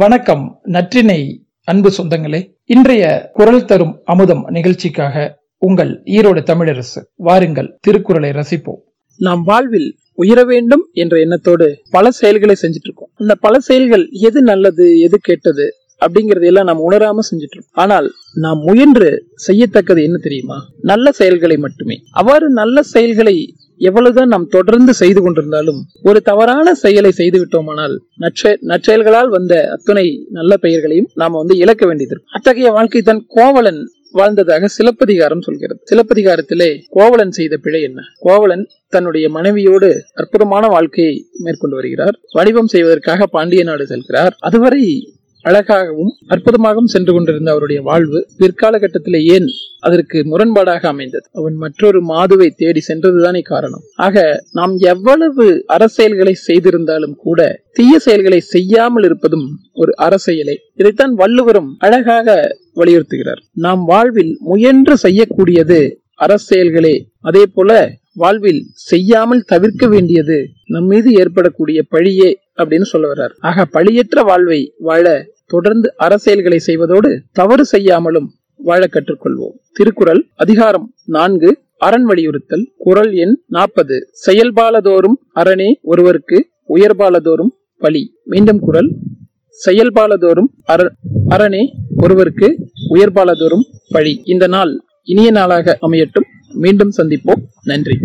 வணக்கம் நற்றினை அன்பு சொந்தங்களே. இன்றைய குரல் தரும் அமுதம் நிகழ்ச்சிக்காக உங்கள் ஈரோடு தமிழரசு வாருங்கள் திருக்குறளை ரசிப்போம். நாம் வாழ்வில் உயர வேண்டும் என்ற எண்ணத்தோடு பல செயல்களை செஞ்சுட்டு இருக்கோம் அந்த பல செயல்கள் எது நல்லது எது கெட்டது அப்படிங்கறது எல்லாம் நாம் உணராம செஞ்சுட்டு இருக்கோம் ஆனால் நாம் முயன்று செய்யத்தக்கது என்ன தெரியுமா? நல்ல செயல்களை மட்டுமே. அவ்வாறு நல்ல செயல்களை எவ்வளவுதான் நாம் தொடர்ந்து செய்து கொண்டிருந்தாலும் ஒரு தவறான செயலை செய்து விட்டோமானால் நற்செயல்களால் வந்த அத்துணை நல்ல பெயர்களையும் நாம வந்து இழக்க வேண்டியது அத்தகைய வாழ்க்கை தான் கோவலன் வாழ்ந்ததாக சிலப்பதிகாரம் சொல்கிறது. சிலப்பதிகாரத்திலே கோவலன் செய்த பிழை என்ன? கோவலன் தன்னுடைய மனைவியோடு அற்புதமான வாழ்க்கையை மேற்கொண்டு வருகிறார். வடிவம் செய்வதற்காக பாண்டிய நாடு செல்கிறார். அதுவரை அழகாகவும் அற்புதமாகவும் சென்று கொண்டிருந்த அவருடைய வாழ்வு பிற்கால கட்டத்தில் ஏன் அதற்கு முரண்பாடாக அமைந்தது? அவன் மற்றொரு மாதுவை தேடி சென்றதுதானே காரணம். ஆக நாம் எவ்வளவு அரசியல்களை செய்திருந்தாலும் கூட தீய செயல்களை செய்யாமல் இருப்பதும் ஒரு அரசியலை இதைத்தான் வள்ளுவரும் அழகாக வலியுறுத்துகிறார். நாம் வாழ்வில் முயன்று செய்யக்கூடியது அரசியல்களே அதே போல வாழ்வில் செய்யாமல் தவிர்க்க வேண்டியது நம் மீது ஏற்படக்கூடிய பழியே அப்படின்னு சொல்ல வர்றார். ஆக பழியற்ற வாழ்வை வாழ தொடர்ந்து அரசியல்களை செய்வதோடு தவறு செய்யாமலும் வாழ கற்றுக்கொள்வோம். திருக்குறள் அதிகாரம் நான்கு அரண் வலியுறுத்தல். குரல் எண் நாற்பது. செயல்பாலதோறும் அரணே ஒருவருக்கு உயர்பாலதோறும் பழி மீண்டும் குரல். செயல்பாலதோறும் அர அரணே ஒருவருக்கு உயர்பாலதோறும் பழி இந்த நாள் இனிய நாளாக அமையட்டும். மீண்டும் சந்திப்போம். நன்றி.